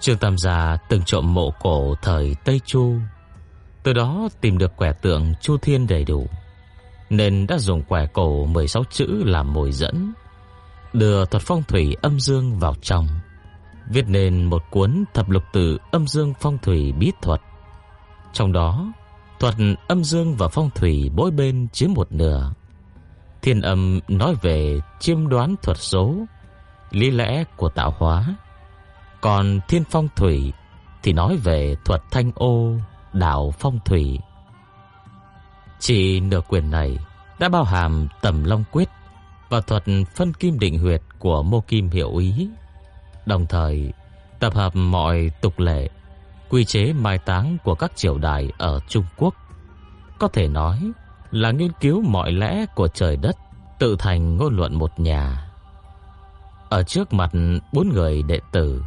Trương Tam Gia từng trộm mộ cổ thời Tây Chu. Từ đó tìm được quẻ tượng Chu Thiên đầy đủ, Nên đã dùng quẻ cổ 16 chữ làm mồi dẫn, Đưa thuật phong thủy âm dương vào trong, Viết nên một cuốn thập lục tự âm dương phong thủy bí thuật. Trong đó, Thuật âm dương và phong thủy mỗi bên chiếm một nửa. Thiên âm nói về chiêm đoán thuật số, Lý lẽ của tạo hóa còn thiên phong thủy Thì nói về thuật thanh ô Đạo phong thủy. Chỉ nửa quyền này Đã bao hàm tầm long quyết Và thuật phân kim định huyệt Của mô kim hiệu ý. Đồng thời tập hợp mọi tục lệ Quy chế mai táng của các triều đại Ở Trung Quốc. Có thể nói là nghiên cứu mọi lẽ của trời đất tự thành ngôn luận một nhà. Ở trước mặt bốn người đệ tử,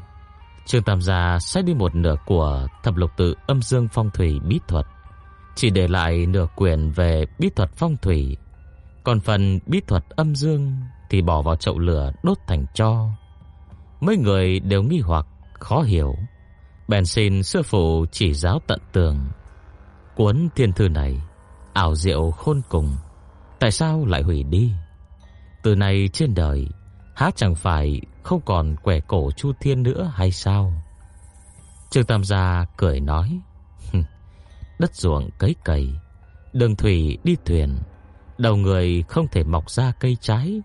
Trương Tam gia sẽ đi một nửa của thập lục tự âm dương phong thủy bí thuật, chỉ để lại nửa quyển về bí thuật phong thủy, còn phần bí thuật âm dương thì bỏ vào chậu lửa đốt thành tro. Mấy người đều nghi hoặc khó hiểu, bèn xin sư phụ chỉ giáo tận tường. Cuốn thiên thư này ảo diệu khôn cùng, tại sao lại hủy đi? Từ này trên đời há chẳng phải không còn quẻ cổ Chu Thiên nữa hay sao? Trương Tam gia cười nói, đất ruộng cấy cày, đường thủy đi thuyền, đầu người không thể mọc ra cây trái.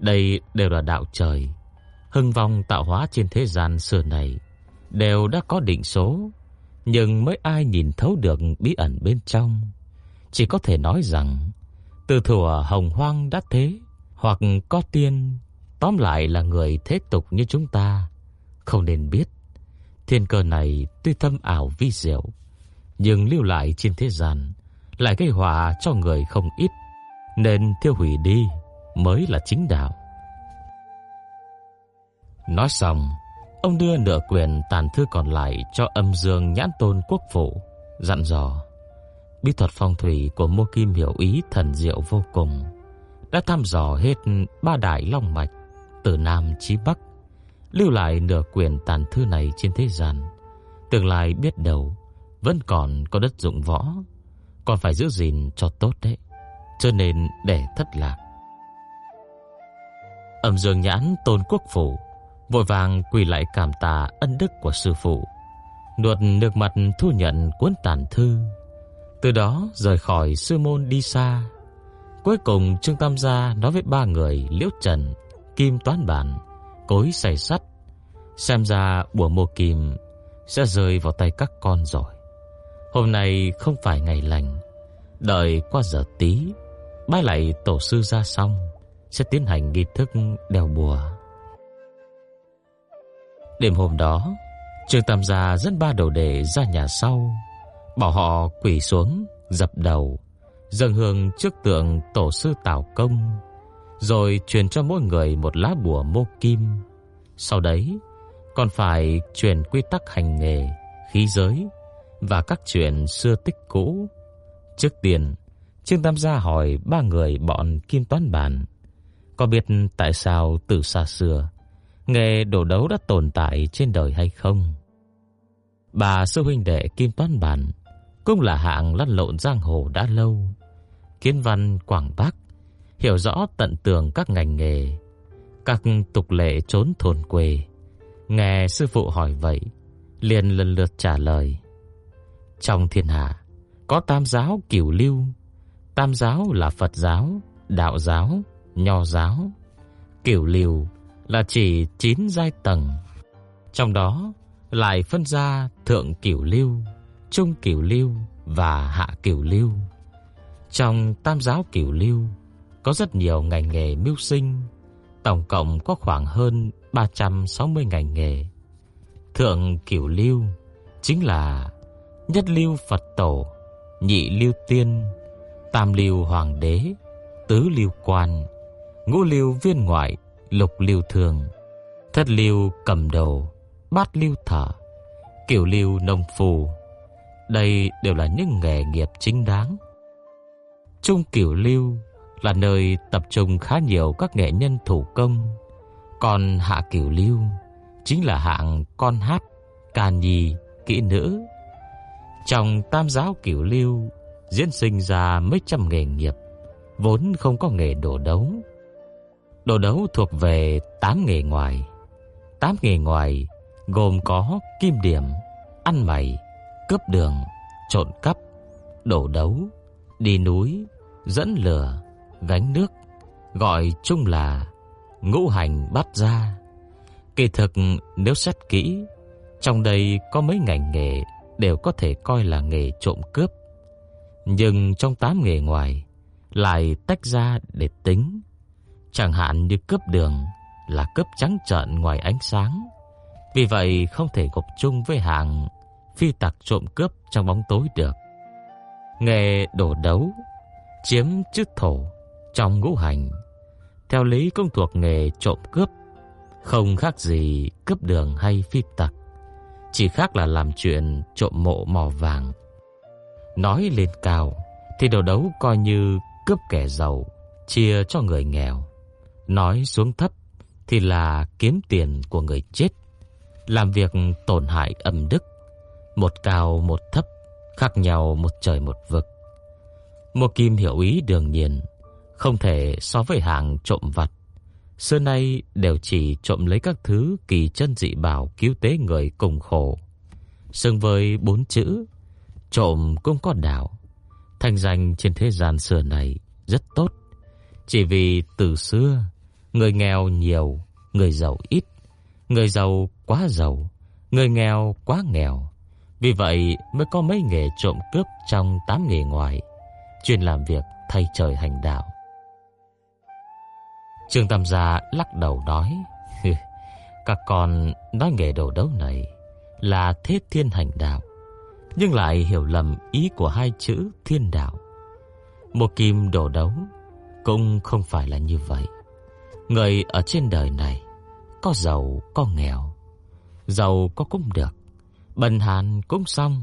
Đây đều là đạo trời, hưng vong tạo hóa trên thế gian xưa này đều đã có định số, nhưng mới ai nhìn thấu được bí ẩn bên trong. Chỉ có thể nói rằng từ thuở hồng hoang đã thế, hoặc có tiên, tóm lại là người thế tục như chúng ta, không nên biết. Thiên cơ này tuy thâm ảo vi diệu, nhưng lưu lại trên thế gian lại gây họa cho người không ít, nên tiêu hủy đi mới là chính đạo. Nói xong, ông đưa nửa quyền tàn thư còn lại cho âm dương nhãn tôn quốc phụ, dặn dò. Bí thuật phong thủy của Mộ Kim hiểu ý thần diệu vô cùng, đã thăm dò hết ba đại long mạch từ nam chí bắc, lưu lại nửa quyền tàn thư này trên thế gian. Tương lai biết đâu vẫn còn có đất dụng võ, còn phải giữ gìn cho tốt đấy, cho nên để thất lạc. Âm Dương Nhãn Tôn Quốc phủ vội vàng quỳ lại cảm tạ ân đức của sư phụ, nuốt nước mặt thu nhận cuốn tàn thư. Từ đó rời khỏi sư môn đi xa Cuối cùng Trương Tam gia nói với ba người Liễu Trần, Kim Toán Bản, Cối Sài Sắt, xem ra bùa mô kim sẽ rơi vào tay các con rồi. Hôm nay không phải ngày lành, đợi qua giờ tí, bái lại tổ sư ra xong, sẽ tiến hành nghi thức đeo bùa. Đêm hôm đó, Trương Tam gia dẫn ba đầu đệ ra nhà sau, bảo họ quỳ xuống, dập đầu, dâng hương trước tượng tổ sư Tào Công, rồi truyền cho mỗi người một lá bùa mô kim. Sau đấy, còn phải truyền quy tắc hành nghề, khí giới và các chuyện xưa tích cũ. Trước tiên, Trương Tam gia hỏi ba người bọn Kim Toán Bản, có biết tại sao từ xa xưa nghề đổ đấu đã tồn tại trên đời hay không? Bà sư huynh đệ Kim Toán Bản cũng là hạng lăn lộn giang hồ đã lâu, kiến văn Quảng Bắc, hiểu rõ tận tường các ngành nghề, các tục lệ trốn thôn quê. Nghe sư phụ hỏi vậy, liền lần lượt trả lời. Trong thiên hạ, có tam giáo cửu lưu. Tam giáo là Phật giáo, Đạo giáo, Nho giáo. Cửu lưu là chỉ chín giai tầng. Trong đó lại phân ra thượng cửu lưu, trung cửu lưu và hạ cửu lưu. Trong tam giáo cửu lưu có rất nhiều ngành nghề mưu sinh, tổng cộng có khoảng hơn 360 ngành nghề. Thượng cửu lưu chính là nhất lưu Phật tổ, nhị lưu tiên, tam lưu hoàng đế, tứ lưu quan, ngũ lưu viên ngoại, lục lưu thường, thất lưu cầm đầu, bát lưu thở, cửu lưu nông phù. Đây đều là những nghề nghiệp chính đáng. Trung cửu lưu là nơi tập trung khá nhiều các nghệ nhân thủ công, còn hạ cửu lưu chính là hạng con hát, ca nhi, kỹ nữ. Trong tam giáo cửu lưu diễn sinh ra mấy trăm nghề nghiệp, vốn không có nghề đồ đấu. Đồ đấu thuộc về tám nghề ngoài. Tám nghề ngoài gồm có kim điểm, ăn mày, cướp đường, trộn cắp, đổ đấu, đi núi, dẫn lửa, gánh nước, gọi chung là ngũ hành bắt ra. Kỳ thực nếu xét kỹ, trong đây có mấy ngành nghề đều có thể coi là nghề trộm cướp. Nhưng trong tám nghề ngoài lại tách ra để tính. Chẳng hạn như cướp đường là cướp trắng trợn ngoài ánh sáng. Vì vậy không thể gộp chung với hàng phi tặc trộm cướp trong bóng tối được. Nghề đổ đấu chiếm chức thổ trong ngũ hành, theo lý cũng thuộc nghề trộm cướp, không khác gì cướp đường hay phi tặc, chỉ khác là làm chuyện trộm mộ mỏ vàng. Nói lên cao thì đồ đấu coi như cướp kẻ giàu, chia cho người nghèo. Nói xuống thấp thì là kiếm tiền của người chết, làm việc tổn hại âm đức, một cao một thấp, khác nhau một trời một vực. Một kim hiểu ý đương nhiên không thể so với hàng trộm vặt. Xưa nay đều chỉ trộm lấy các thứ kỳ chân dị bảo cứu tế người cùng khổ. Xưng với bốn chữ, trộm cũng có đạo. Thành danh trên thế gian xưa này rất tốt. Chỉ vì từ xưa, người nghèo nhiều, người giàu ít. Người giàu quá giàu, người nghèo quá nghèo. Vì vậy mới có mấy nghề trộm cướp trong tám nghề ngoài, chuyên làm việc thay trời hành đạo. Trương Tam Gia lắc đầu nói, các con nói nghề đồ đấu này là thế thiên hành đạo, nhưng lại hiểu lầm ý của hai chữ thiên đạo. Một kim đồ đấu cũng không phải là như vậy. Người ở trên đời này có giàu có nghèo, giàu có cũng được, bần hàn cũng xong.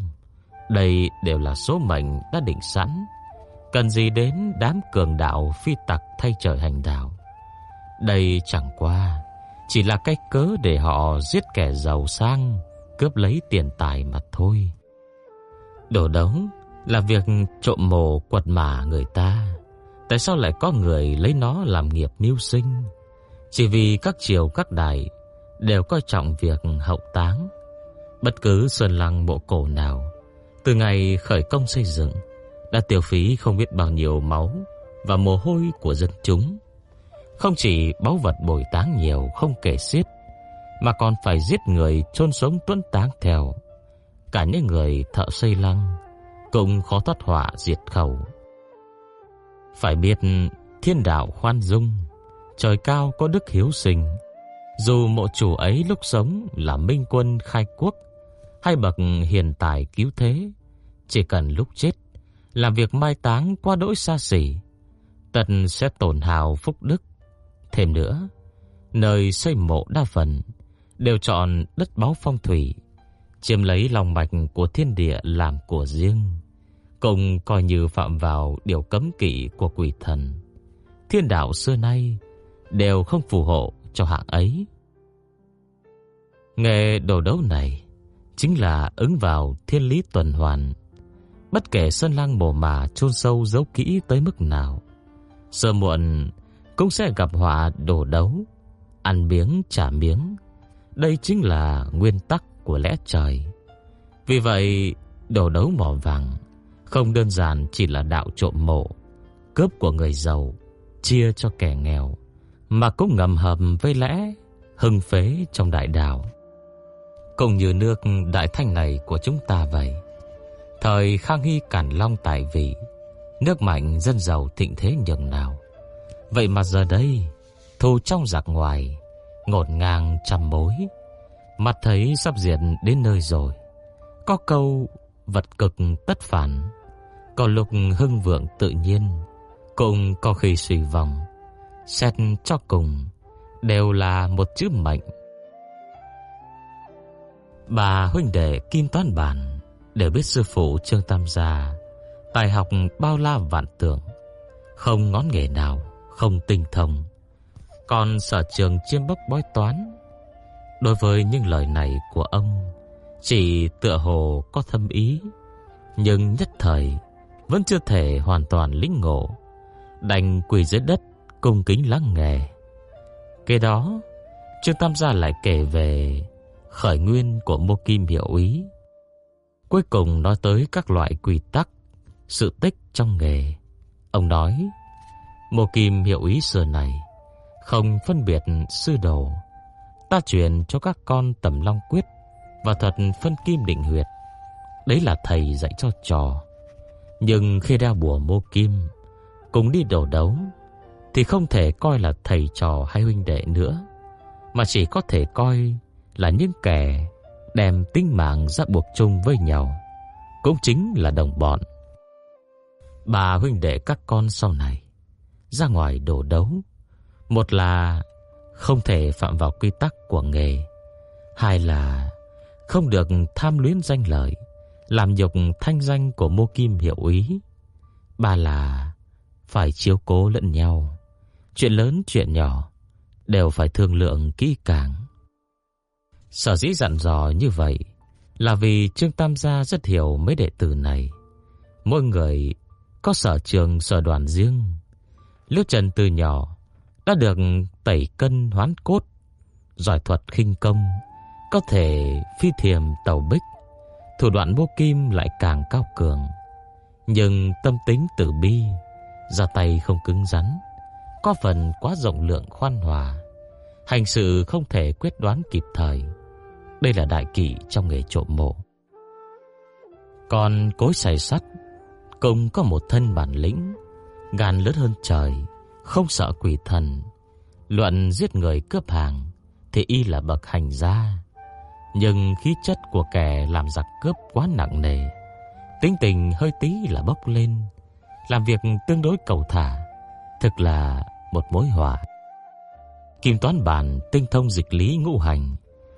Đây đều là số mệnh đã định sẵn, cần gì đến đám cường đạo phi tặc thay trời hành đạo. Đây chẳng qua chỉ là cách cớ để họ giết kẻ giàu sang, cướp lấy tiền tài mà thôi. Đổ đống là việc trộm mồ quật mả người ta. Tại sao lại có người lấy nó làm nghiệp mưu sinh? Chỉ vì các triều các đại đều coi trọng việc hậu táng. Bất cứ sơn lăng mộ cổ nào, từ ngày khởi công xây dựng, đã tiêu phí không biết bao nhiêu máu và mồ hôi của dân chúng. Không chỉ báu vật bồi táng nhiều không kể xiết, mà còn phải giết người chôn sống tuấn táng theo. Cả những người thợ xây lăng cũng khó thoát họa diệt khẩu. Phải biết thiên đạo khoan dung, trời cao có đức hiếu sinh. Dù mộ chủ ấy lúc sống là minh quân khai quốc hay bậc hiền tài cứu thế, chỉ cần lúc chết làm việc mai táng qua đỗi xa xỉ, tận sẽ tổn hào phúc đức Thêm nữa, nơi xây mộ đa phần đều chọn đất báo phong thủy, chiếm lấy lòng mạch của thiên địa làm của riêng, cùng coi như phạm vào điều cấm kỵ của quỷ thần. Thiên đạo xưa nay đều không phù hộ cho hạng ấy. Nghề đồ đấu này chính là ứng vào thiên lý tuần hoàn. Bất kể sơn lang mồ mà chôn sâu giấu kỹ tới mức nào, sơ muộn cũng sẽ gặp họa đổ đấu, ăn miếng trả miếng. Đây chính là nguyên tắc của lẽ trời. Vì vậy, đổ đấu mỏ vàng không đơn giản chỉ là đạo trộm mộ, cướp của người giàu, chia cho kẻ nghèo, mà cũng ngầm hầm với lẽ hưng phế trong đại đạo. Cũng như nước đại thanh này của chúng ta vậy. Thời Khang Hy Cản Long tại vị, nước mạnh dân giàu thịnh thế nhường nào. Vậy mà giờ đây, thù trong giặc ngoài, ngột ngang trăm mối, mặt thấy sắp diệt đến nơi rồi. Có câu vật cực tất phản, có lục hưng vượng tự nhiên, cũng có khi suy vòng Xét cho cùng đều là một chữ mệnh. Bà huynh đệ Kim Toán Bản đều biết sư phụ Trương Tam Gia tài học bao la vạn tượng, không ngón nghề nào không tinh thông. Còn sở trường chiêm bốc bói toán, đối với những lời này của ông, chỉ tựa hồ có thâm ý, nhưng nhất thời vẫn chưa thể hoàn toàn lĩnh ngộ, đành quỳ dưới đất cung kính lắng nghe. Kế đó, Trương Tam gia lại kể về khởi nguyên của Mô Kim Hiệu ý, Cuối cùng nói tới các loại quy tắc, sự tích trong nghề. Ông nói, Mô Kim Hiệu ý xưa này không phân biệt sư đồ, ta truyền cho các con tầm long quyết và thuật phân kim định huyệt. Đấy là thầy dạy cho trò. Nhưng khi đeo bùa Mô Kim cùng đi đầu đấu thì không thể coi là thầy trò hay huynh đệ nữa, mà chỉ có thể coi là những kẻ đem tính mạng ra buộc chung với nhau, cũng chính là đồng bọn. Bà huynh đệ các con sau này ra ngoài đổ đấu, một là không thể phạm vào quy tắc của nghề, hai là không được tham luyến danh lợi, làm nhục thanh danh của Mô Kim hiệu úy, ba là phải chiếu cố lẫn nhau. Chuyện lớn chuyện nhỏ đều phải thương lượng kỹ càng. Sở dĩ dặn dò như vậy là vì Trương Tam gia rất hiểu mấy đệ tử này. Mỗi người có sở trường sở đoàn riêng. Liễu Trần từ nhỏ đã được tẩy cân hoán cốt, giỏi thuật khinh công, có thể phi thiềm tàu bích, thủ đoạn bô kim lại càng cao cường. Nhưng tâm tính tử bi, ra tay không cứng rắn, có phần quá rộng lượng khoan hòa, hành sự không thể quyết đoán kịp thời. Đây là đại kỵ trong nghề trộm mộ. Còn cối xài sắt cũng có một thân bản lĩnh, gan lớn hơn trời, không sợ quỷ thần. Luận giết người cướp hàng thì y là bậc hành gia, nhưng khí chất của kẻ làm giặc cướp quá nặng nề, tính tình hơi tí là bốc lên, làm việc tương đối cầu thả, thực là một mối họa. Kim Toán Bản tinh thông dịch lý ngũ hành,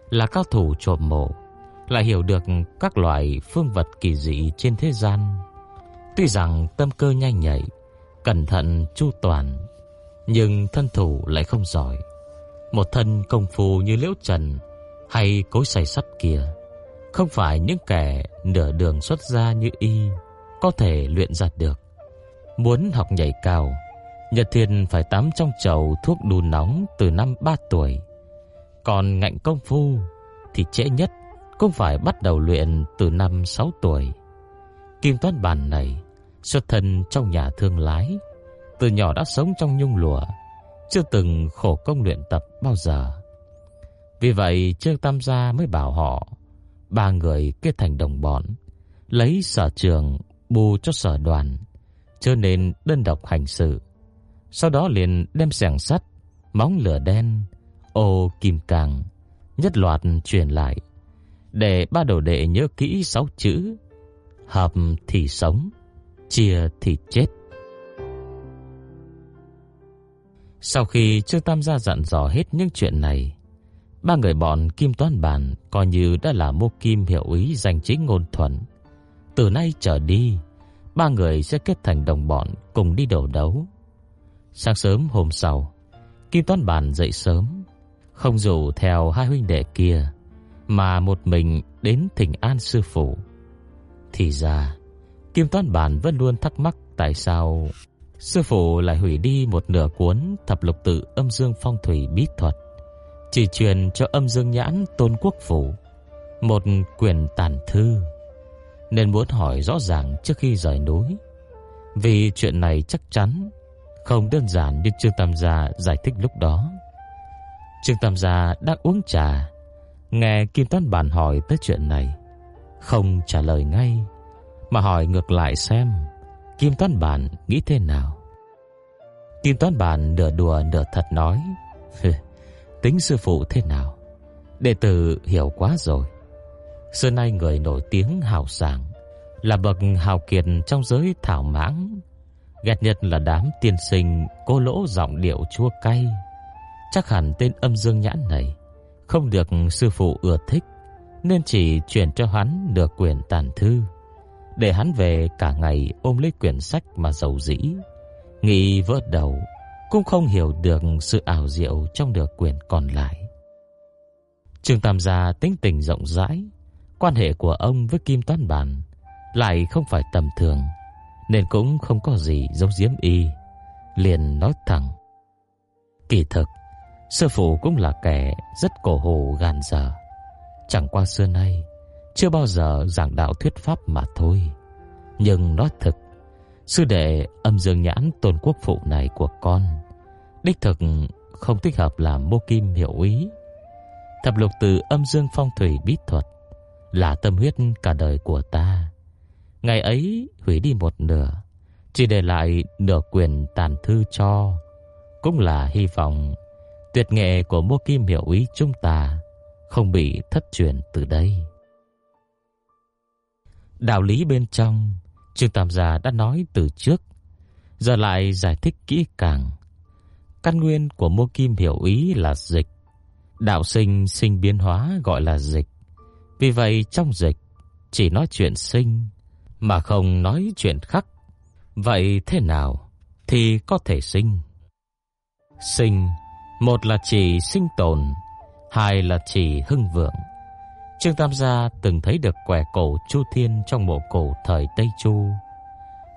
là cao thủ trộm mộ, lại hiểu được các loại phương vật kỳ dị trên thế gian. Tuy rằng tâm cơ nhanh nhạy, cẩn thận chu toàn, nhưng thân thủ lại không giỏi. Một thân công phu như Liễu Trần hay cối xay sắt kia, không phải những kẻ nửa đường xuất gia như y có thể luyện ra được. Muốn học nhảy cao, Nhật Thiên phải tắm trong chậu thuốc đun nóng từ năm 3 tuổi. Còn ngạnh công phu thì trễ nhất cũng phải bắt đầu luyện từ năm 6 tuổi. Kim Toán Bản này xuất thân trong nhà thương lái, từ nhỏ đã sống trong nhung lụa, chưa từng khổ công luyện tập bao giờ. Vì vậy Trương Tam gia mới bảo họ ba người kết thành đồng bọn, lấy sở trường bù cho sở đoàn, cho nên đơn độc hành sự. Sau đó liền đem xẻng sắt, móng lửa đen, ô kim càng nhất loạt truyền lại để ba đồ đệ nhớ kỹ sáu chữ: hợp thì sống, chia thì chết. Sau khi Trương Tam gia dặn dò hết những chuyện này, ba người bọn Kim Toán Bản coi như đã là mô kim hiệu ý danh chính ngôn thuận. Từ nay trở đi, ba người sẽ kết thành đồng bọn cùng đi đầu đấu. Sáng sớm hôm sau, Kim Toán Bản dậy sớm, không rủ theo hai huynh đệ kia, mà một mình đến Thỉnh An sư phụ. Thì ra, Kim Toán Bản vẫn luôn thắc mắc tại sao sư phụ lại hủy đi một nửa cuốn Thập Lục Tự Âm Dương Phong Thủy Bí Thuật, chỉ truyền cho Âm Dương Nhãn Tôn Quốc phủ một quyển tàn thư, nên muốn hỏi rõ ràng trước khi rời núi. Vì chuyện này chắc chắn không đơn giản như Trương Tam gia giải thích lúc đó. Trương Tam gia đang uống trà, nghe Kim Toán Bản hỏi tới chuyện này, không trả lời ngay, mà hỏi ngược lại xem Kim Toán Bản nghĩ thế nào. Kim Toán Bản nửa đùa nửa thật nói, tính sư phụ thế nào? Đệ tử hiểu quá rồi. Xưa nay người nổi tiếng hào sảng Là bậc hào kiệt trong giới thảo mãng Ghét nhất là đám tiên sinh Cô lỗ giọng điệu chua cay. Chắc hẳn tên âm dương nhãn này Không được sư phụ ưa thích Nên chỉ chuyển cho hắn được quyền tàn thư. Để hắn về cả ngày ôm lấy quyển sách mà giàu dĩ. Nghĩ vỡ đầu, Cũng không hiểu được sự ảo diệu trong được quyển còn lại. Trương Tam Gia tính tình rộng rãi, Quan hệ của ông với Kim Toán Bản Lại không phải tầm thường, Nên cũng không có gì giấu giếm y, Liền nói thẳng. Kỳ thực, Sư phụ cũng là kẻ rất cổ hủ gan dở. Chẳng qua xưa nay chưa bao giờ giảng đạo thuyết pháp mà thôi. Nhưng nói thực, Sư đệ âm dương nhãn tôn quốc phụ này của con, Đích thực không thích hợp làm mô kim hiệu ý. Thập lục từ âm dương phong thủy bí thuật Là tâm huyết cả đời của ta. Ngày ấy hủy đi một nửa, Chỉ để lại nửa quyền tàn thư cho. Cũng là hy vọng Tuyệt nghệ của mô kim hiểu ý chúng ta Không bị thất truyền từ đây. Đạo lý bên trong Trương Tam Gia đã nói từ trước. Giờ lại giải thích kỹ càng. Căn nguyên của mô kim hiểu ý là dịch. Đạo sinh sinh biến hóa gọi là dịch. Vì vậy trong dịch Chỉ nói chuyện sinh Mà không nói chuyện khắc. Vậy thế nào Thì có thể sinh? Sinh một là chỉ sinh tồn, hai là chỉ hưng vượng. Trương Tam Gia từng thấy được quẻ cổ Chu Thiên trong mộ cổ thời Tây Chu,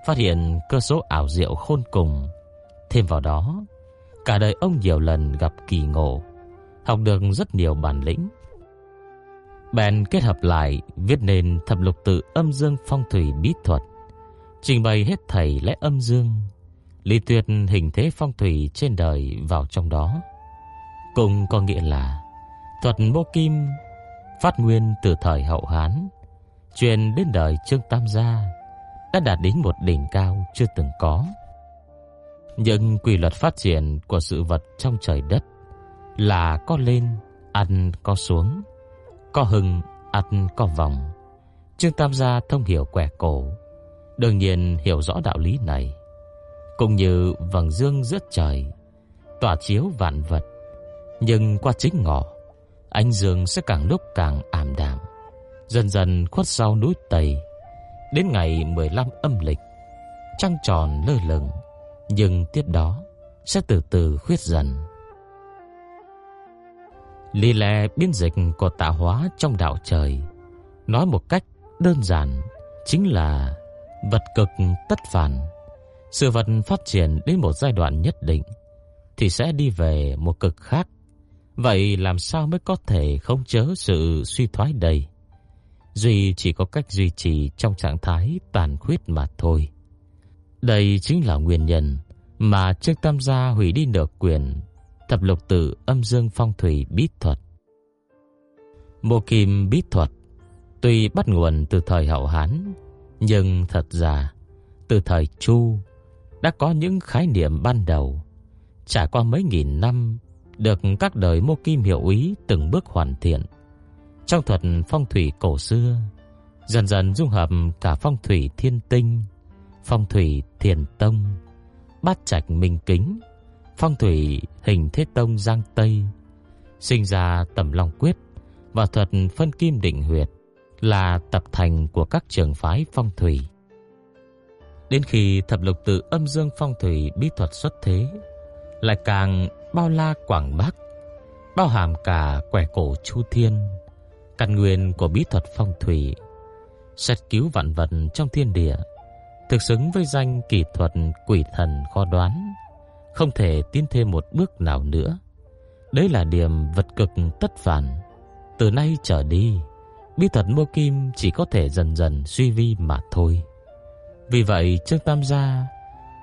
phát hiện cơ số ảo diệu khôn cùng. Thêm vào đó, cả đời ông nhiều lần gặp kỳ ngộ, học được rất nhiều bản lĩnh. Bèn kết hợp lại viết nên thập lục tự âm dương phong thủy bí thuật, trình bày hết thầy lẽ âm dương, lý tuyệt hình thế phong thủy trên đời vào trong đó. Cũng có nghĩa là thuật mô kim phát nguyên từ thời hậu Hán, truyền đến đời Trương Tam Gia đã đạt đến một đỉnh cao chưa từng có. Nhưng quy luật phát triển của sự vật trong trời đất là có lên, ăn có xuống, có hừng ăn có vòng. Trương Tam Gia thông hiểu quẻ cổ, đương nhiên hiểu rõ đạo lý này. Cũng như vầng dương giữa trời, tỏa chiếu vạn vật, nhưng qua chính ngọ, ánh dương sẽ càng lúc càng ảm đạm, dần dần khuất sau núi Tây. Đến ngày 15 âm lịch, trăng tròn lơ lửng, nhưng tiếp đó sẽ từ từ khuyết dần. Lý lẽ biến dịch của tạo hóa trong đạo trời, nói một cách đơn giản chính là vật cực tất phản. Sự vật phát triển đến một giai đoạn nhất định thì sẽ đi về một cực khác Vậy làm sao mới có thể không chớ sự suy thoái đây? Duy chỉ có cách duy trì trong trạng thái tàn khuyết mà thôi. Đây chính là nguyên nhân mà Trương Tam Gia hủy đi nửa quyền thập lục tự âm dương phong thủy bí thuật. Mộ kim bí thuật tuy bắt nguồn từ thời hậu Hán, nhưng thật ra từ thời Chu đã có những khái niệm ban đầu. Trải qua mấy nghìn năm được các đời mô kim hiệu ý từng bước hoàn thiện. Trong thuật phong thủy cổ xưa, dần dần dung hợp cả phong thủy thiên tinh, phong thủy thiền tông, bát trạch minh kính, phong thủy hình thế tông giang tây, sinh ra tầm long quyết và thuật phân kim định huyệt là tập thành của các trường phái phong thủy. Đến khi thập lục tự âm dương phong thủy bí thuật xuất thế, lại càng bao la quảng bắc, bao hàm cả quẻ cổ chu thiên, căn nguyên của bí thuật phong thủy, xét cứu vạn vật trong thiên địa, thực xứng với danh kỳ thuật quỷ thần kho đoán, không thể tiến thêm một bước nào nữa. Đấy là điểm vật cực tất phản. Từ nay trở đi, bí thuật mô kim chỉ có thể dần dần suy vi mà thôi. Vì vậy, Trương Tam Gia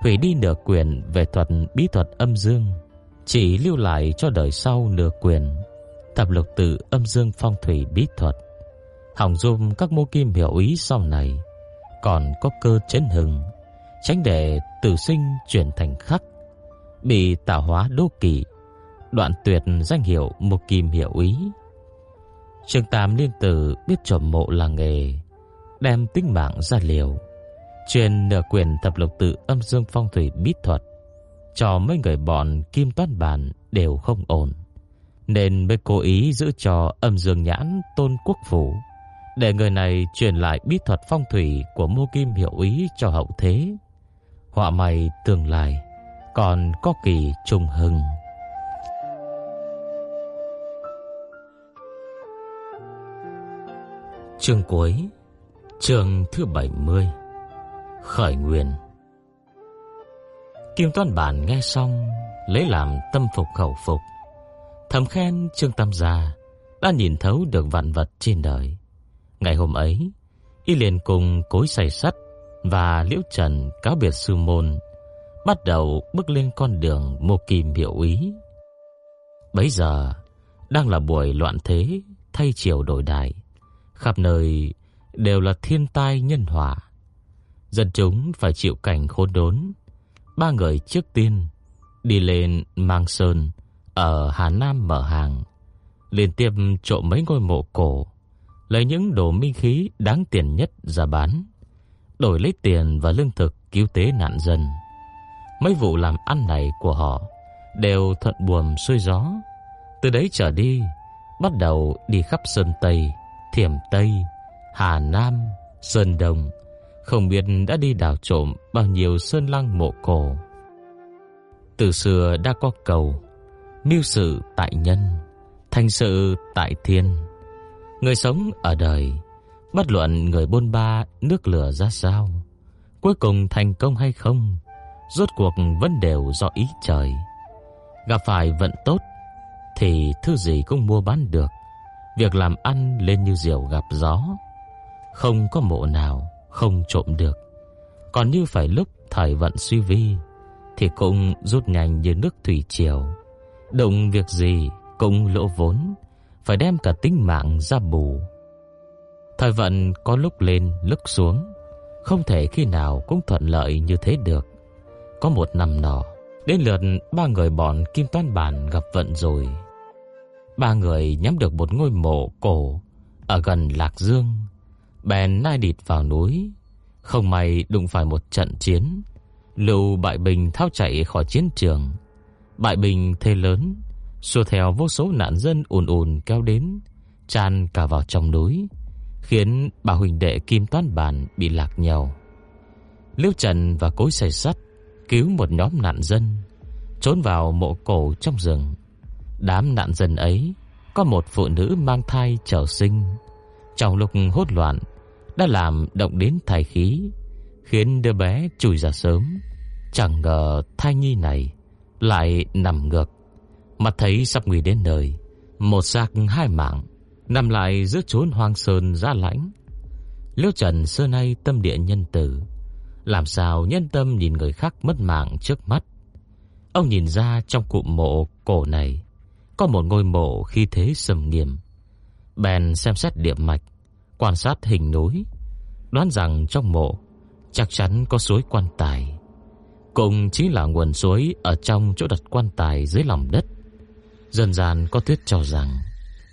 hủy đi nửa quyền về thuật bí thuật âm dương, chỉ lưu lại cho đời sau nửa quyền. Thập lục tự âm dương phong thủy bí thuật, hỏng dung các mô kim hiểu ý sau này. Còn có cơ chấn hừng, tránh để tử sinh chuyển thành khắc, bị tạo hóa đô kỵ, đoạn tuyệt danh hiệu một kim hiệu ý. Trương Tam liên tử biết trộm mộ là nghề, đem tính mạng ra liều, truyền nửa quyền thập lục tự âm dương phong thủy bí thuật cho mấy người bọn kim toán bản đều không ổn, nên mới cố ý giữ cho âm dương nhãn tôn quốc phủ để người này truyền lại bí thuật phong thủy của Mô Kim hiệu ý cho hậu thế. Họa mày tương lai còn có kỳ trùng hưng. Chương cuối Chương thứ 70 Khởi Nguyên Kim Toan Bản nghe xong, Lấy làm tâm phục khẩu phục Thầm khen Trương Tam Gia Đã nhìn thấu được vạn vật trên đời Ngày hôm ấy, Y liền cùng cối xay sắt Và Liễu Trần cáo biệt sư môn, Bắt đầu bước lên con đường Mô Kim hiệu ý Bấy giờ, Đang là buổi loạn thế, Thay chiều đổi đại, Khắp nơi đều là thiên tai nhân họa. Dân chúng phải chịu cảnh khốn đốn. Ba người trước tiên đi lên Mang Sơn ở Hà Nam mở hàng, liên tiếp trộm mấy ngôi mộ cổ, lấy những đồ minh khí đáng tiền nhất ra bán, đổi lấy tiền và lương thực cứu tế nạn dân. Mấy vụ làm ăn này của họ đều thuận buồm xuôi gió. Từ đấy trở đi, bắt đầu đi khắp Sơn Tây, Thiểm Tây, Hà Nam, Sơn Đông, không biết đã đi đào trộm bao nhiêu sơn lăng mộ cổ. Từ xưa đã có cầu, mưu sự tại nhân, thành sự tại thiên. Người sống ở đời, bất luận người bôn ba nước lửa ra sao, cuối cùng thành công hay không, rốt cuộc vẫn đều do ý trời. Gặp phải vận tốt thì thứ gì cũng mua bán được, việc làm ăn lên như diều gặp gió. Không có mộ nào không trộm được. Còn như phải lúc thời vận suy vi, Thì cũng rút nhanh như nước thủy triều. Động việc gì cũng lỗ vốn, Phải đem cả tính mạng ra bù. Thời vận có lúc lên, lúc xuống, Không thể khi nào cũng thuận lợi như thế được. Có một năm nọ, Đến lượt ba người bọn Kim Toan Bản gặp vận rồi. Ba người nhắm được một ngôi mộ cổ Ở gần Lạc Dương bèn nai địt vào núi. Không may đụng phải một trận chiến. Lưu Bại Bình tháo chạy khỏi chiến trường. Bại Bình thế lớn, xua theo vô số nạn dân ùn ùn kéo đến, tràn cả vào trong núi, khiến bà huynh đệ Kim Toán Bản bị lạc nhau. Liêu Trần và cối xay sắt cứu một nhóm nạn dân, trốn vào mộ cổ trong rừng. Đám nạn dân ấy có một phụ nữ mang thai chờ sinh. Trong lúc hốt loạn, đã làm động đến thai khí, khiến đứa bé chui ra sớm. Chẳng ngờ thai nhi này lại nằm ngược, mặt thấy sắp nguy đến nơi, một xác hai mạng, nằm lại giữa chốn hoang sơn giá lãnh. Liêu Trần xưa nay tâm địa nhân tử, làm sao nhân tâm nhìn người khác mất mạng trước mắt. Ông nhìn ra trong cụm mộ cổ này có một ngôi mộ khi thế sầm nghiêm. Bèn xem xét địa mạch, quan sát hình núi, đoán rằng trong mộ chắc chắn có suối quan tài, cũng chính là nguồn suối ở trong chỗ đặt quan tài dưới lòng đất. Dân gian có thuyết cho rằng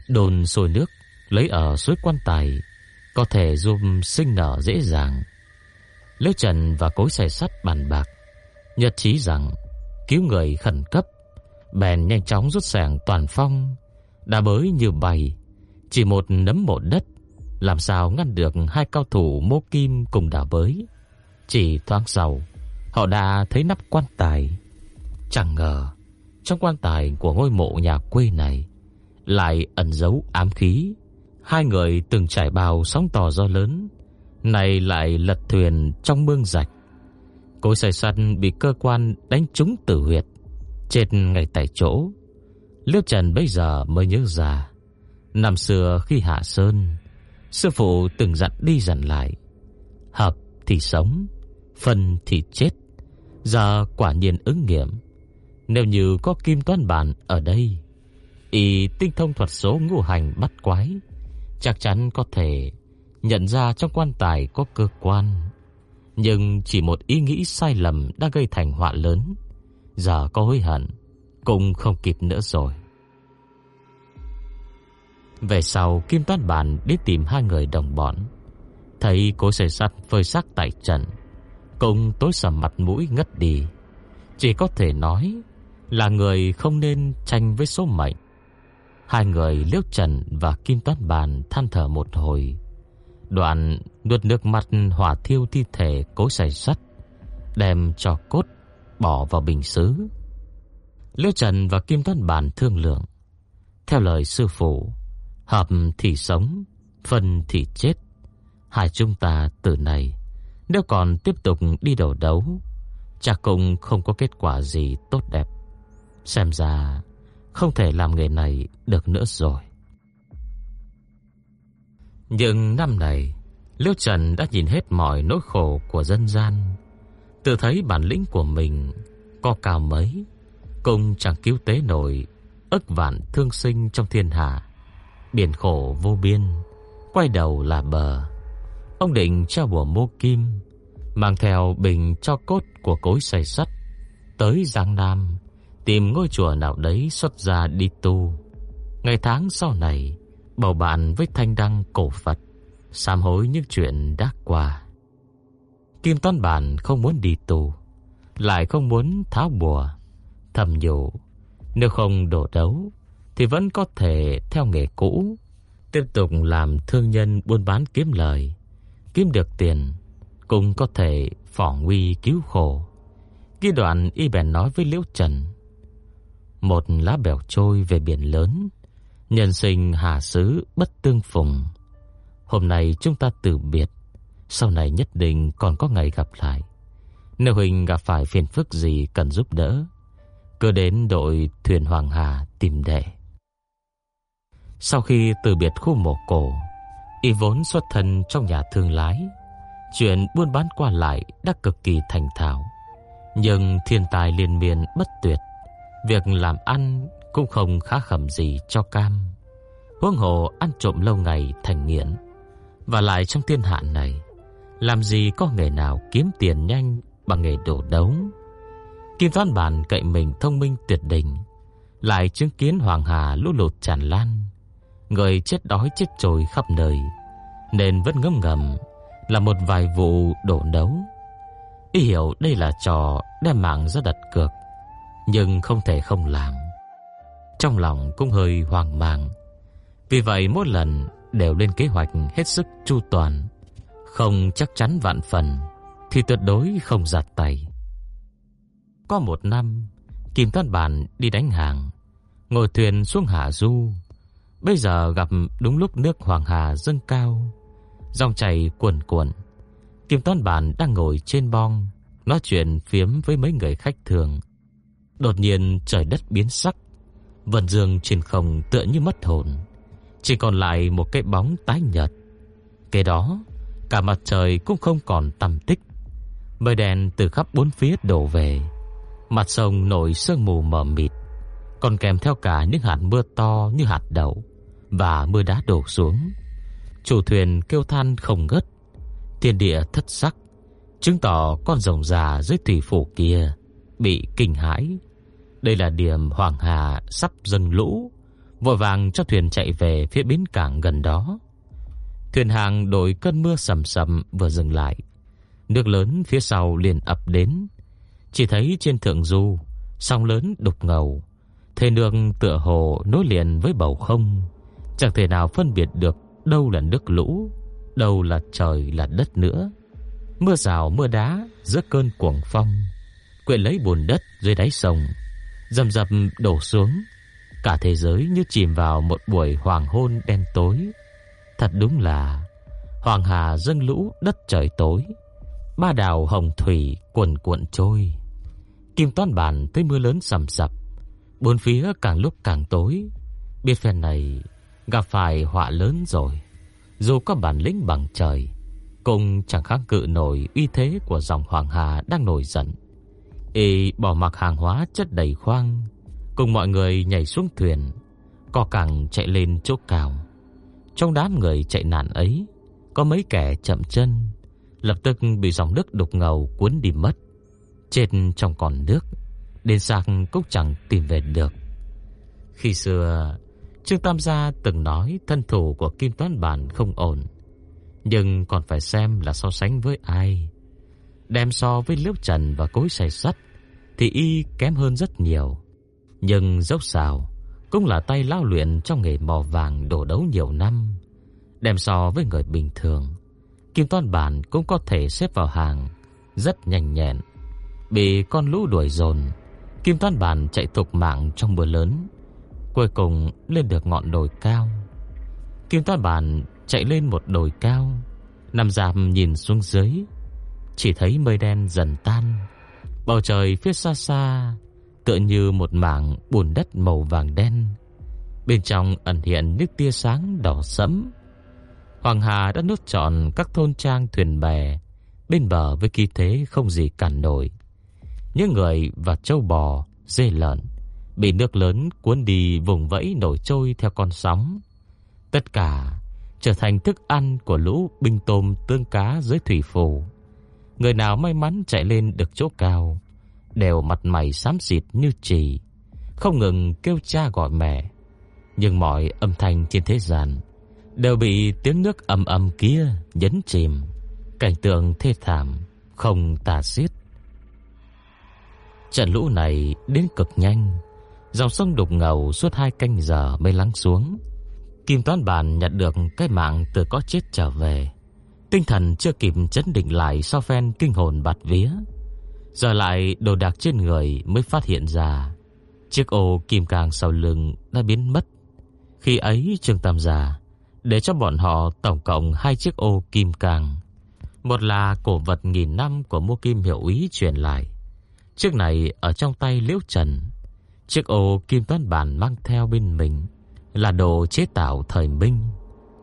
đồn sôi nước lấy ở suối quan tài có thể giúp sinh nở dễ dàng. Liễu Trần và cối xài sắt bàn bạc, nhất trí rằng cứu người khẩn cấp, bèn nhanh chóng rút sẻng toàn phong, đã bới như bầy chỉ một nấm mộ đất làm sao ngăn được hai cao thủ mô kim cùng đảo bới? Chỉ thoáng sau, Họ đã thấy nắp quan tài. Chẳng ngờ, Trong quan tài của ngôi mộ nhà quê này Lại ẩn giấu ám khí. Hai người từng trải bao sóng to gió lớn Này lại lật thuyền trong mương rạch. Cối sài săn bị cơ quan đánh trúng tử huyệt, Chết ngay tại chỗ. Liêu Trần bây giờ mới nhớ ra, Năm xưa khi hạ sơn Sư phụ từng dặn đi dặn lại. Hợp thì sống, Phân thì chết. Giờ quả nhiên ứng nghiệm. Nếu như có kim toán bản ở đây, Y tinh thông thuật số ngũ hành bắt quái, Chắc chắn có thể Nhận ra trong quan tài có cơ quan. Nhưng chỉ một ý nghĩ sai lầm Đã gây thành họa lớn. Giờ có hối hận, Cũng không kịp nữa rồi. Về sau, Kim Toán Bản đi tìm hai người đồng bọn. Thấy cố xây sắt phơi xác tại trận, Cũng tối sầm mặt mũi ngất đi. Chỉ có thể nói Là người không nên tranh với số mệnh. Hai người liêu trần và kim toán bàn than thở một hồi. Đoạn nuốt nước mặt hỏa thiêu thi thể cố xài sắt, Đem cho cốt bỏ vào bình xứ. Liêu Trần và Kim Toán Bàn thương lượng. Theo lời sư phụ Hợp thì sống, Phân thì chết. Hai chúng ta từ này, Nếu còn tiếp tục đi đầu đấu Chắc cũng không có kết quả gì tốt đẹp. Xem ra, Không thể làm nghề này được nữa rồi. Nhưng năm này, Liêu Trần đã nhìn hết mọi nỗi khổ của dân gian. Tự thấy bản lĩnh của mình Có cao mấy, Cũng chẳng cứu tế nổi ức vạn thương sinh trong thiên hạ. Biển khổ vô biên, Quay đầu là bờ. Ông định treo bùa mô kim, Mang theo bình cho cốt của cối xây sắt, Tới Giang Nam, Tìm ngôi chùa nào đấy xuất ra đi tu. Ngày tháng sau này, Bầu bạn với thanh đăng cổ Phật, Sám hối những chuyện đã qua. Kim Toán Bản không muốn đi tù Lại không muốn tháo bùa, Thầm nhủ, Nếu không đổ đấu thì vẫn có thể theo nghề cũ, Tiếp tục làm thương nhân buôn bán kiếm lời, Kiếm được tiền, Cũng có thể phỏ nguy cứu khổ. Ghi đoạn y bèn nói với Liễu Trần, Một lá bèo trôi về biển lớn, Nhân sinh hà sứ bất tương phùng. Hôm nay chúng ta từ biệt, Sau này nhất định còn có ngày gặp lại. Nếu huynh gặp phải phiền phức gì cần giúp đỡ, Cứ đến đội thuyền Hoàng Hà tìm đệ. Sau khi từ biệt khu mộ cổ, Y vốn xuất thân trong nhà thương lái. Chuyện buôn bán qua lại đã cực kỳ thành thạo. Nhưng thiên tài liên miên bất tuyệt, Việc làm ăn cũng không khá khẩm gì cho cam. Huống hồ ăn trộm lâu ngày thành nghiện. Và lại trong thiên hạ này, Làm gì có nghề nào kiếm tiền nhanh Bằng nghề đổ đấu. Kim Toán Bản cậy mình thông minh tuyệt đỉnh, Lại chứng kiến Hoàng Hà lũ lụt tràn lan. Người chết đói chết trồi khắp nơi, Nên vẫn ngấm ngầm Là một vài vụ đổ đấu Ý hiểu đây là trò đem mạng ra đặt cược, Nhưng không thể không làm. Trong lòng cũng hơi hoang mang, Vì vậy mỗi lần đều lên kế hoạch hết sức chu toàn, Không chắc chắn vạn phần Thì tuyệt đối không giặt tay. Có một năm, Kim Tân Bản đi đánh hàng, Ngồi thuyền xuống Hạ Du Bây giờ gặp đúng lúc nước Hoàng Hà dâng cao, Dòng chảy cuồn cuộn. Kim Toán Bản đang ngồi trên bong, Nói chuyện phiếm với mấy người khách thường. Đột nhiên trời đất biến sắc Vân dương trên không tựa như mất hồn, Chỉ còn lại một cái bóng tái nhợt. Kế đó, Cả mặt trời cũng không còn tăm tích. Mây đèn từ khắp bốn phía đổ về, Mặt sông nổi sương mù mờ mịt, Còn kèm theo cả những hạt mưa to như hạt đậu và mưa đá đổ xuống. Chủ thuyền kêu than không ngớt, thiên địa thất sắc, chứng tỏ con rồng già dưới thủy phủ kia bị kinh hãi. Đây là điểm Hoàng Hà sắp dâng lũ, vội vàng cho thuyền chạy về phía bến cảng gần đó. Thuyền hàng đội cơn mưa sầm sầm vừa dừng lại, nước lớn phía sau liền ập đến, chỉ thấy trên thượng du sóng lớn đục ngầu, thề nương tựa hồ nối liền với bầu không. Chẳng thể nào phân biệt được đâu là nước lũ, đâu là trời là đất nữa. Mưa rào mưa đá giữa cơn cuồng phong, quyện lấy bùn đất dưới đáy sông, dầm dập đổ xuống. Cả thế giới như chìm vào một buổi hoàng hôn đen tối. Thật đúng là Hoàng Hà dâng lũ đất trời tối, ba đào hồng thủy cuồn cuộn trôi. Kim toán bàn thấy mưa lớn sầm sập, bốn phía càng lúc càng tối. Biết phen này Gặp phải họa lớn rồi. Dù có bản lĩnh bằng trời Cũng chẳng kháng cự nổi uy thế của dòng Hoàng Hà đang nổi giận. Y bỏ mặc hàng hóa chất đầy khoang Cùng mọi người nhảy xuống thuyền Co cẳng chạy lên chỗ cao. Trong đám người chạy nạn ấy Có mấy kẻ chậm chân Lập tức bị dòng nước đục ngầu cuốn đi mất. Trên trong còn nước đến sạc cũng chẳng tìm về được. Khi xưa, Trương Tam Gia từng nói thân thủ của Kim Toán Bản không ổn, nhưng còn phải xem là so sánh với ai. Đem so với Liễu Trần và Cối xay Sắt thì y kém hơn rất nhiều. Nhưng dốc xào cũng là tay lao luyện trong nghề mò vàng đổ đấu nhiều năm. Đem so với người bình thường, Kim Toan Bản cũng có thể xếp vào hàng rất nhanh nhẹn. Bị con lũ đuổi dồn, Kim Toan Bản chạy thục mạng trong mưa lớn, cuối cùng lên được ngọn đồi cao. Kim Toan Bản chạy lên một đồi cao, nằm giảm nhìn xuống dưới, chỉ thấy mây đen dần tan, bầu trời phía xa xa tựa như một mảng bùn đất màu vàng đen. Bên trong ẩn hiện những tia sáng đỏ sẫm. Hoàng Hà đã nuốt trọn các thôn trang thuyền bè bên bờ với khí thế không gì cản nổi. Những người và châu bò, dê lợn bị nước lớn cuốn đi vùng vẫy nổi trôi theo con sóng. Tất cả trở thành thức ăn của lũ binh tôm tương cá dưới thủy phủ. Người nào may mắn chạy lên được chỗ cao đều mặt mày xám xịt như chì, không ngừng kêu cha gọi mẹ. Nhưng mọi âm thanh trên thế gian đều bị tiếng nước ầm ầm kia nhấn chìm, cảnh tượng thê thảm không tả xiết. Trận lũ này đến cực nhanh, dòng sông đục ngầu suốt hai canh giờ mới lắng xuống. Kim Toán Bản nhận được cái mạng từ có chết trở về. Tinh thần chưa kịp chấn định lại sau phen kinh hồn bạt vía. Giờ lại đồ đạc trên người mới phát hiện ra Chiếc ô kim càng sau lưng đã biến mất Khi ấy Trương Tam già, Để cho bọn họ tổng cộng hai chiếc ô kim càng Một là cổ vật nghìn năm của mua kim hiệu ý truyền lại Chiếc này ở trong tay Liễu Trần Chiếc ô kim toán bản mang theo bên mình Là đồ chế tạo thời Minh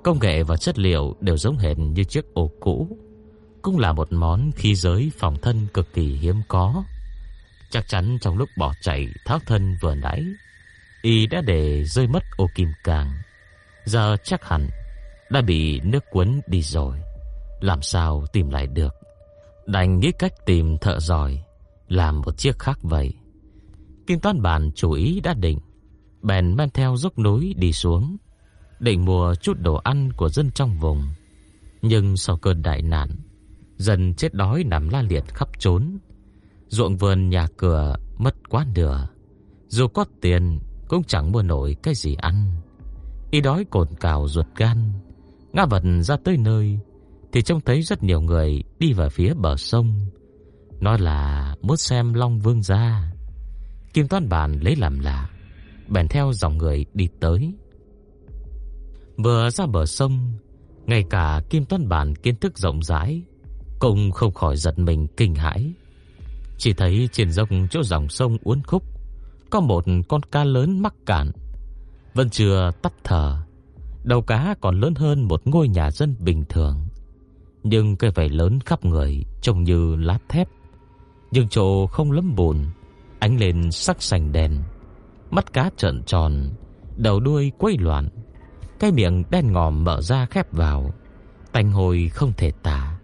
Công nghệ và chất liệu đều giống hệt như chiếc ô cũ cũng là một món khí giới phòng thân cực kỳ hiếm có. Chắc chắn trong lúc bỏ chạy tháo thân vừa nãy, y đã để rơi mất ô kim càng. Giờ chắc hẳn đã bị nước cuốn đi rồi. Làm sao tìm lại được? Đành nghĩ cách tìm thợ giỏi, làm một chiếc khác vậy. Kim toán bản chủ ý đã định, bèn men theo dốc núi đi xuống, định mua chút đồ ăn của dân trong vùng. Nhưng sau cơn đại nạn, Dần chết đói nằm la liệt khắp trốn. Ruộng vườn nhà cửa mất quá nửa. Dù có tiền Cũng chẳng mua nổi cái gì ăn. Y đói cồn cào ruột gan. Ngã vật ra tới nơi Thì trông thấy rất nhiều người Đi vào phía bờ sông. Nói là muốn xem Long Vương ra Kim Toán Bản lấy làm lạ Bèn theo dòng người đi tới Vừa ra bờ sông Ngay cả Kim Toán Bản kiến thức rộng rãi cũng không khỏi giật mình kinh hãi. Chỉ thấy trên dốc chỗ dòng sông uốn khúc có một con cá lớn mắc cạn, vẫn chưa tắt thở. Đầu cá còn lớn hơn một ngôi nhà dân bình thường, nhưng cái vảy lớn khắp người trông như lá thép. Nhưng chỗ không lấm bùn, ánh lên sắc xanh đen, mắt cá trợn tròn, đầu đuôi quay loạn, cái miệng đen ngòm mở ra khép vào, tanh hồi không thể tả.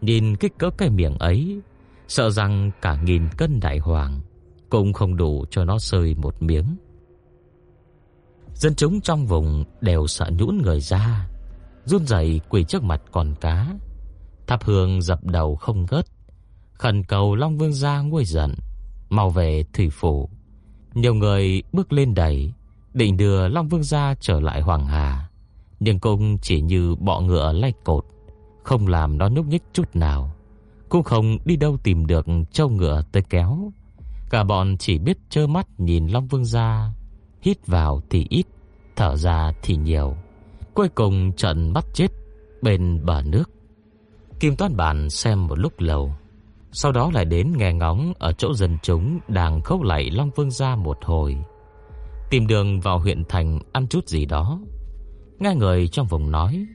Nhìn kích cỡ cái miệng ấy, sợ rằng cả nghìn cân đại hoàng cũng không đủ cho nó sơi một miếng. Dân chúng trong vùng đều sợ nhũn người ra, run rẩy quỳ trước mặt con cá, thắp hương dập đầu không ngớt, khẩn cầu Long Vương gia nguôi giận, mau về thủy phủ. Nhiều người bước lên đẩy, định đưa Long Vương gia trở lại Hoàng Hà, nhưng cũng chỉ như bọ ngựa lay cột, không làm nó nhúc nhích chút nào, cũng không đi đâu tìm được châu ngựa tới kéo. Cả bọn chỉ biết trơ mắt nhìn Long Vương gia, hít vào thì ít, thở ra thì nhiều. Cuối cùng trận bắt chết bên bờ nước. Kim Toán Bản xem một lúc lâu, sau đó lại đến nghe ngóng ở chỗ dân chúng đang khấu lạy Long Vương gia một hồi. Tìm đường vào huyện thành ăn chút gì đó. Nghe người trong vùng nói,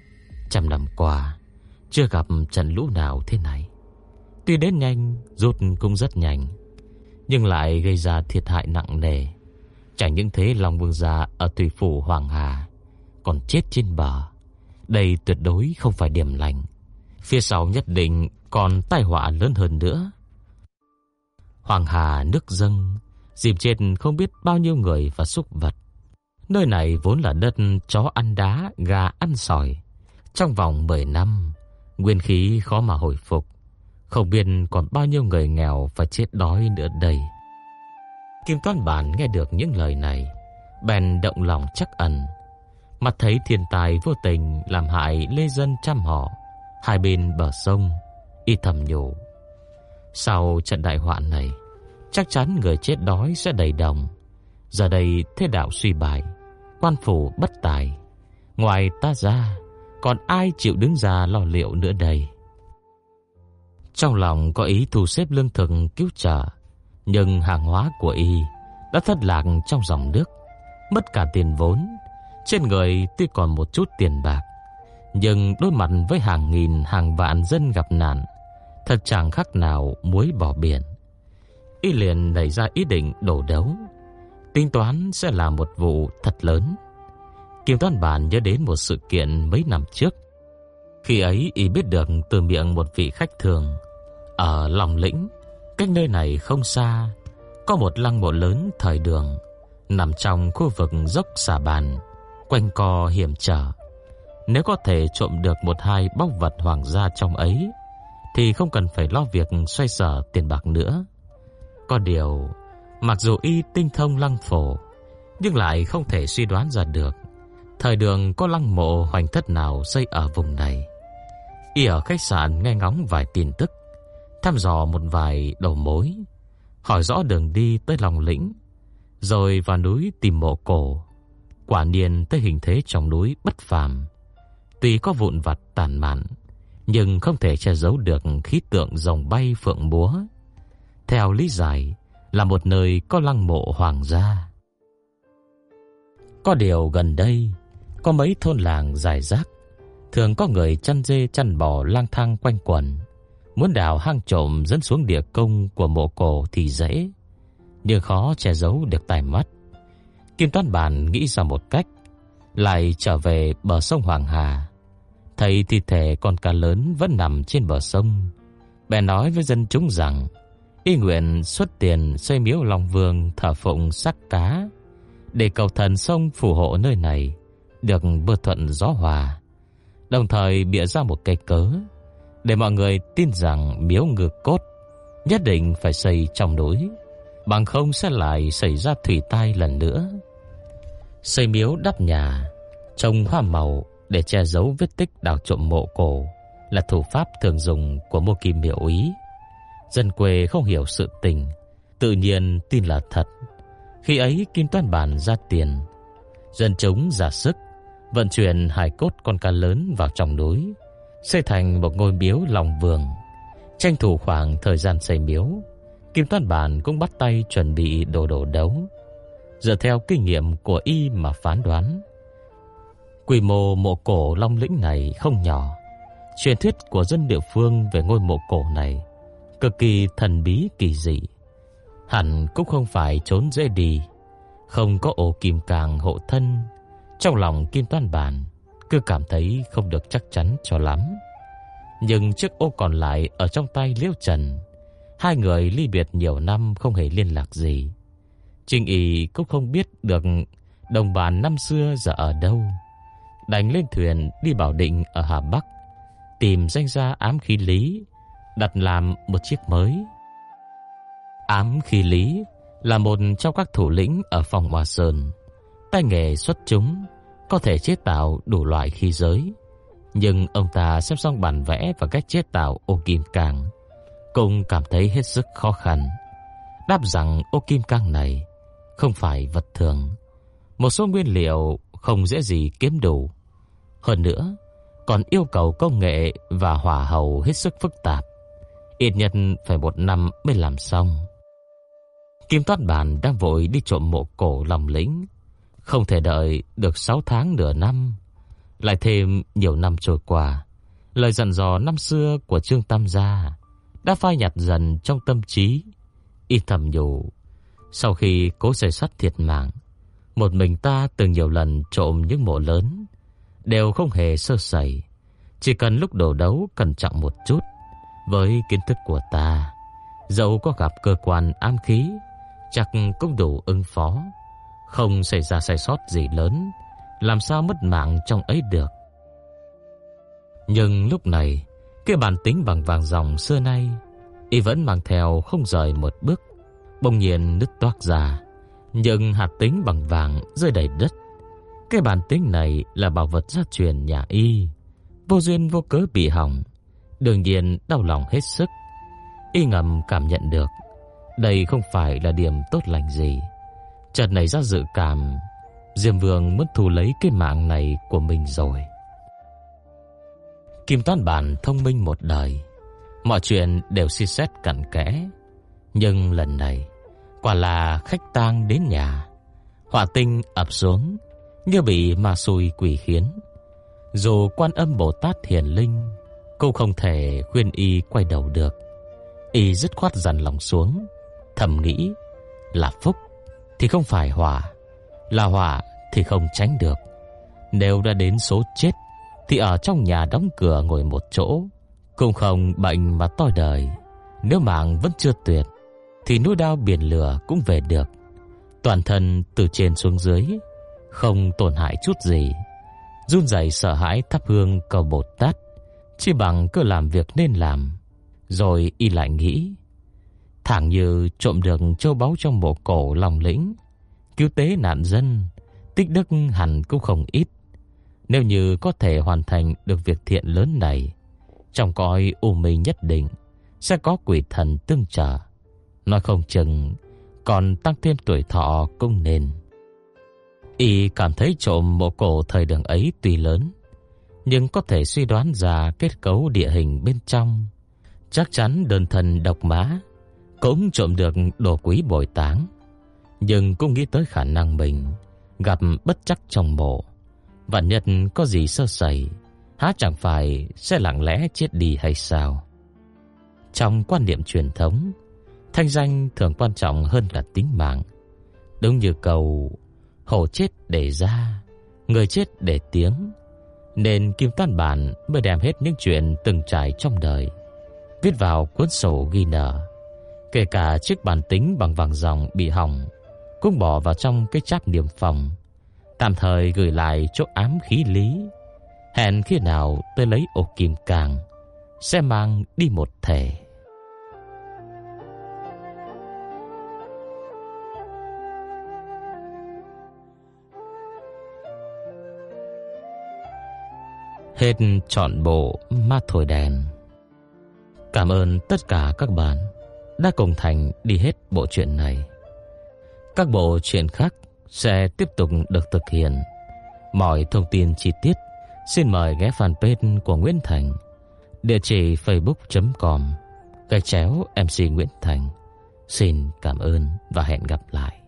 trăm năm qua, chưa gặp trận lũ nào thế này Tuy đến nhanh Rút cũng rất nhanh Nhưng lại gây ra thiệt hại nặng nề Chẳng những thế Long Vương Gia Ở Tùy Phủ Hoàng Hà Còn chết trên bờ Đây tuyệt đối không phải điểm lành Phía sau nhất định còn tai họa lớn hơn nữa Hoàng hà nước dâng, dìm chết không biết bao nhiêu người và súc vật. Nơi này vốn là đất chó ăn đá, gà ăn sỏi. Trong vòng 10 năm, nguyên khí khó mà hồi phục. Không biết còn bao nhiêu người nghèo và chết đói nữa đây. Kim Toán Bản nghe được những lời này, bèn động lòng chắc ẩn. Mặt thấy thiên tài vô tình làm hại lê dân trăm họ, hai bên bờ sông, y thầm nhủ. Sau trận đại hoạn này, chắc chắn người chết đói sẽ đầy đồng. Giờ đây thế đạo suy bại, quan phủ bất tài. Ngoài ta ra, còn ai chịu đứng ra lo liệu nữa đây? Trong lòng có ý thu xếp lương thực cứu trợ, nhưng hàng hóa của y đã thất lạc trong dòng nước, mất cả tiền vốn. Trên người tuy còn một chút tiền bạc, nhưng đối mặt với hàng nghìn hàng vạn dân gặp nạn, thật chẳng khác nào muối bỏ biển. Y liền nảy ra ý định đổ đấu, tính toán sẽ là một vụ thật lớn. Kim Toán Bản nhớ đến một sự kiện mấy năm trước. Khi ấy y biết được từ miệng một vị khách thường ở lòng lĩnh, cách nơi này không xa, có một lăng mộ lớn thời đường nằm trong khu vực dốc xà bàn, quanh co hiểm trở. Nếu có thể trộm được một hai báu vật hoàng gia trong ấy, thì không cần phải lo việc xoay sở tiền bạc nữa. Có điều, mặc dù y tinh thông lăng phổ, nhưng lại không thể suy đoán ra được thời đường có lăng mộ hoành thất nào xây ở vùng này. Y ở khách sạn nghe ngóng vài tin tức, thăm dò một vài đầu mối, hỏi rõ đường đi tới lòng lĩnh, rồi vào núi tìm mộ cổ. Quả nhiên tới hình thế trong núi bất phàm, tuy có vụn vặt tàn mạn, nhưng không thể che giấu được khí tượng rồng bay phượng múa. Theo lý giải, là một nơi có lăng mộ hoàng gia. Có điều gần đây, có mấy thôn làng dài rác, thường có người chăn dê chăn bò lang thang quanh quần, muốn đào hang trộm dẫn xuống địa công của mộ cổ thì dễ, nhưng khó che giấu được tai mắt. Kim Toán Bản nghĩ ra một cách, lại trở về bờ sông Hoàng Hà, thấy thi thể con cá lớn vẫn nằm trên bờ sông, bèn nói với dân chúng rằng y nguyện xuất tiền xây miếu Long Vương thờ phụng sắc cá để cầu thần sông phù hộ nơi này được mưa thuận gió hòa, đồng thời bịa ra một cây cớ để mọi người tin rằng miếu ngược cốt nhất định phải xây trong núi, bằng không sẽ lại xảy ra thủy tai lần nữa. Xây miếu đắp nhà, trồng hoa màu để che giấu vết tích đào trộm mộ cổ là thủ pháp thường dùng của Mộ Kim Miểu Ý. Dân quê không hiểu sự tình, tự nhiên tin là thật. Khi ấy Kim Toan Bản ra tiền, dân chúng ra sức vận chuyển hải cốt con cá lớn vào trong núi, xây thành một ngôi miếu lòng vườn. Tranh thủ khoảng thời gian xây miếu, Kim Toan Bản cũng bắt tay chuẩn bị đồ đồ đấu. Dựa theo kinh nghiệm của y mà phán đoán, quy mô mộ cổ Long Lĩnh này không nhỏ. Truyền thuyết của dân địa phương về ngôi mộ cổ này cực kỳ thần bí kỳ dị. Hẳn cũng không phải trốn dễ đi, không có ổ kim càng hộ thân trong lòng Kim Toan Bản cứ cảm thấy không được chắc chắn cho lắm. Nhưng chiếc ô còn lại ở trong tay Liễu Trần, hai người ly biệt nhiều năm không hề liên lạc gì. Trình Y cũng không biết được đồng bàn năm xưa giờ ở đâu. Đành lên thuyền đi Bảo Định ở Hà Bắc, tìm danh gia ám khí lý, đặt làm một chiếc mới. Ám khí lý là một trong các thủ lĩnh ở phòng hòa Sơn, tay nghề xuất chúng, có thể chế tạo đủ loại khí giới. Nhưng ông ta xem xong bản vẽ và cách chế tạo ô kim cang, cũng cảm thấy hết sức khó khăn. Đáp rằng ô kim cang này không phải vật thường, một số nguyên liệu không dễ gì kiếm đủ. Hơn nữa, còn yêu cầu công nghệ và hỏa hầu hết sức phức tạp. Ít nhất phải một năm mới làm xong. Kim Toát Bản đang vội đi trộm mộ cổ lòng lĩnh không thể đợi được 6 tháng nửa năm, lại thêm nhiều năm trôi qua, lời dặn dò năm xưa của Trương Tam gia đã phai nhạt dần trong tâm trí. Y thầm nhủ, sau khi cố xảy sát thiệt mạng, một mình ta từng nhiều lần trộm những mộ lớn, đều không hề sơ sẩy, chỉ cần lúc đổ đấu cẩn trọng một chút. Với kiến thức của ta, Dẫu có gặp cơ quan ám khí Chắc cũng đủ ứng phó. Không xảy ra sai sót gì lớn Làm sao mất mạng trong ấy được. Nhưng lúc này Cái bản tính bằng vàng dòng xưa nay Y vẫn mang theo không rời một bước Bỗng nhiên nứt toát ra. Nhưng hạt tính bằng vàng rơi đầy đất. Cái bản tính này là bảo vật gia truyền nhà Y. Vô duyên vô cớ bị hỏng. Đương nhiên đau lòng hết sức. Y ngầm cảm nhận được, Đây không phải là điểm tốt lành gì. Chợt này ra dự cảm, Diêm Vương muốn thu lấy cái mạng này của mình rồi. Kim Toán Bản thông minh một đời. Mọi chuyện đều suy xét cặn kẽ. Nhưng lần này Quả là khách tang đến nhà. Hỏa tinh ập xuống, Như bị ma xui quỷ khiến. Dù quan âm Bồ Tát hiền linh, Cũng không thể khuyên y quay đầu được. Y dứt khoát dằn lòng xuống, Thầm nghĩ Là phúc thì không phải hỏa Là hỏa thì không tránh được. Nếu đã đến số chết, Thì ở trong nhà đóng cửa ngồi một chỗ, Cũng không bệnh mà toi đời, Nếu mạng vẫn chưa tuyệt. Thì núi đao biển lửa cũng về được. Toàn thân từ trên xuống dưới, Không tổn hại chút gì. Run rẩy sợ hãi thắp hương cầu Bồ Tát, Chỉ bằng cứ làm việc nên làm, rồi y lại nghĩ. Thẳng như trộm được châu báu trong mộ cổ lòng lĩnh, Cứu tế nạn dân, Tích đức hẳn cũng không ít. Nếu như có thể hoàn thành được việc thiện lớn này, Trong cõi u minh nhất định Sẽ có quỷ thần tương trợ. Nói không chừng Còn tăng thêm tuổi thọ cũng nên. Y cảm thấy trộm mộ cổ thời đường ấy tuy lớn, Nhưng có thể suy đoán ra kết cấu địa hình bên trong. Chắc chắn đơn thần độc má Cũng trộm được đồ quý bồi táng, Nhưng cũng nghĩ tới khả năng mình Gặp bất chắc trong mộ. Vạn nhất có gì sơ sẩy, Há chẳng phải sẽ lặng lẽ chết đi hay sao? Trong quan niệm truyền thống Thanh danh thường quan trọng hơn cả tính mạng Đúng như cầu Hổ chết để ra Người chết để tiếng Nên Kim Tan Bản mới đem hết những chuyện từng trải trong đời viết vào cuốn sổ ghi nợ. Kể cả chiếc bàn tính bằng vàng dòng bị hỏng, cũng bỏ vào trong cái cháp niệm phòng, tạm thời gửi lại chỗ ám khí lý. Hẹn khi nào tôi lấy ổ kim càng, sẽ mang đi một thể. Hết trọn bộ ma thổi đèn. Cảm ơn tất cả các bạn đã cùng Thành đi hết bộ truyện này. Các bộ truyện khác sẽ tiếp tục được thực hiện. Mọi thông tin chi tiết xin mời ghé fanpage của Nguyễn Thành. Địa chỉ facebook.com gạch chéo MC Nguyễn Thành. Xin cảm ơn và hẹn gặp lại.